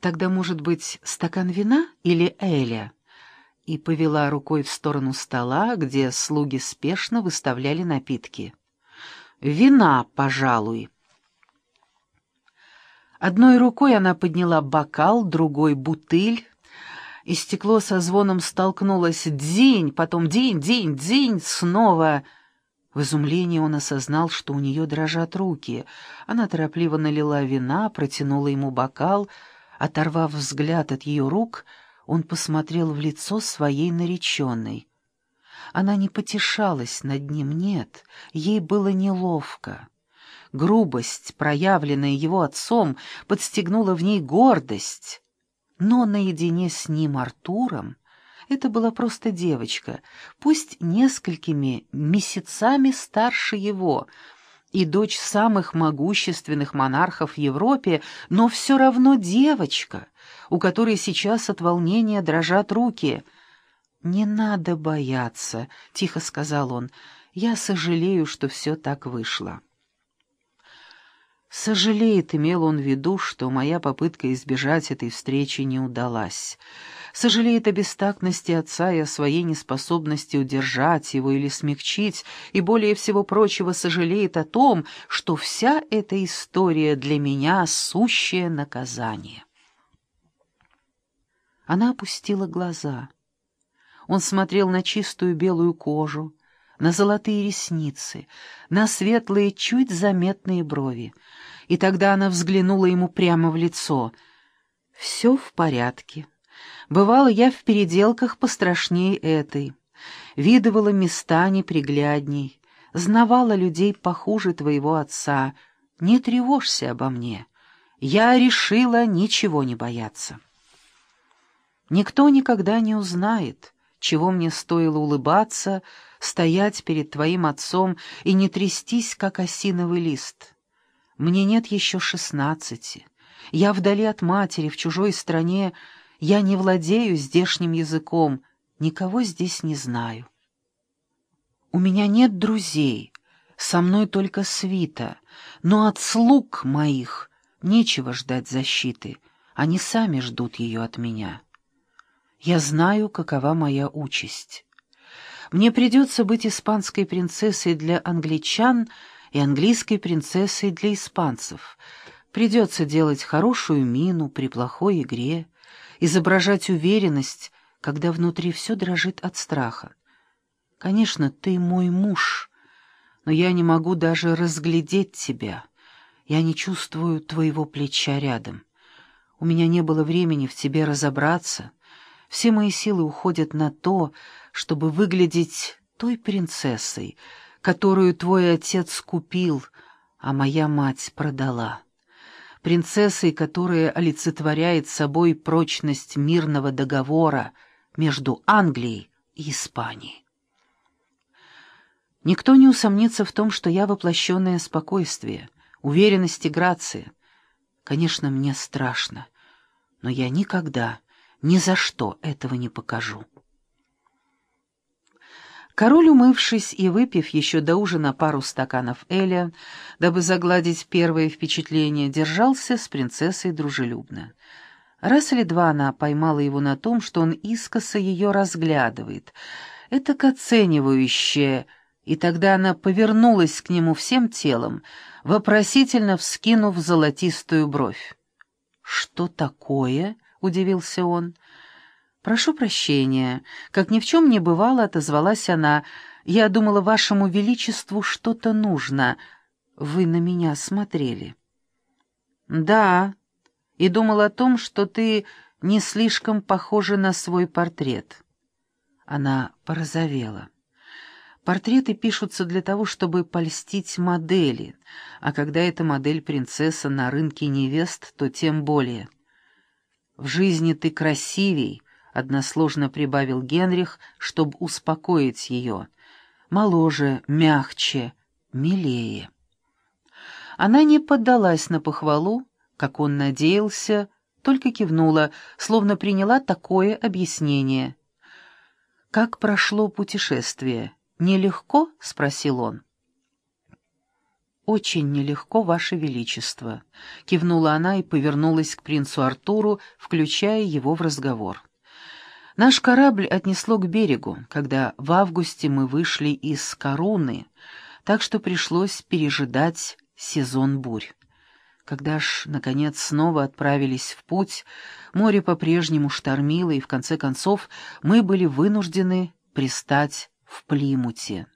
Тогда, может быть, стакан вина или эля?» И повела рукой в сторону стола, где слуги спешно выставляли напитки. «Вина, пожалуй». Одной рукой она подняла бокал, другой — бутыль, и стекло со звоном столкнулось «дзинь», потом «динь, динь, дзинь», снова... В изумлении он осознал, что у нее дрожат руки. Она торопливо налила вина, протянула ему бокал. Оторвав взгляд от ее рук, он посмотрел в лицо своей нареченной. Она не потешалась над ним, нет, ей было неловко. Грубость, проявленная его отцом, подстегнула в ней гордость. Но наедине с ним, Артуром, это была просто девочка, пусть несколькими месяцами старше его, и дочь самых могущественных монархов в Европе, но все равно девочка, у которой сейчас от волнения дрожат руки. «Не надо бояться», — тихо сказал он, — «я сожалею, что все так вышло». Сожалеет, имел он в виду, что моя попытка избежать этой встречи не удалась. Сожалеет о бестактности отца и о своей неспособности удержать его или смягчить, и более всего прочего сожалеет о том, что вся эта история для меня — сущее наказание. Она опустила глаза. Он смотрел на чистую белую кожу, на золотые ресницы, на светлые, чуть заметные брови. И тогда она взглянула ему прямо в лицо. «Все в порядке. Бывало, я в переделках пострашнее этой. Видывала места неприглядней, знавала людей похуже твоего отца. Не тревожься обо мне. Я решила ничего не бояться». Никто никогда не узнает, чего мне стоило улыбаться, стоять перед твоим отцом и не трястись, как осиновый лист. Мне нет еще шестнадцати. Я вдали от матери, в чужой стране. Я не владею здешним языком, никого здесь не знаю. У меня нет друзей, со мной только свита, но от слуг моих нечего ждать защиты, они сами ждут ее от меня. Я знаю, какова моя участь. Мне придется быть испанской принцессой для англичан и английской принцессой для испанцев. Придется делать хорошую мину при плохой игре, изображать уверенность, когда внутри все дрожит от страха. Конечно, ты мой муж, но я не могу даже разглядеть тебя. Я не чувствую твоего плеча рядом. У меня не было времени в тебе разобраться. Все мои силы уходят на то, чтобы выглядеть той принцессой, которую твой отец купил, а моя мать продала. Принцессой, которая олицетворяет собой прочность мирного договора между Англией и Испанией. Никто не усомнится в том, что я воплощенное спокойствие, уверенность и грация. Конечно, мне страшно, но я никогда, ни за что этого не покажу. Король, умывшись и выпив еще до ужина пару стаканов Эля, дабы загладить первое впечатление, держался с принцессой дружелюбно. Раз или два она поймала его на том, что он искоса ее разглядывает. Это оценивающее, и тогда она повернулась к нему всем телом, вопросительно вскинув золотистую бровь. «Что такое?» — удивился он. «Прошу прощения. Как ни в чем не бывало, отозвалась она. Я думала, вашему величеству что-то нужно. Вы на меня смотрели». «Да, и думал о том, что ты не слишком похожа на свой портрет». Она порозовела. Портреты пишутся для того, чтобы польстить модели, а когда эта модель принцесса на рынке невест, то тем более. В жизни ты красивей, односложно прибавил Генрих, чтобы успокоить ее. Моложе, мягче, милее. Она не поддалась на похвалу, как он надеялся, только кивнула, словно приняла такое объяснение. «Как прошло путешествие? Нелегко?» — спросил он. очень нелегко, Ваше Величество», — кивнула она и повернулась к принцу Артуру, включая его в разговор. «Наш корабль отнесло к берегу, когда в августе мы вышли из Коруны, так что пришлось пережидать сезон бурь. Когда ж, наконец, снова отправились в путь, море по-прежнему штормило, и, в конце концов, мы были вынуждены пристать в Плимуте».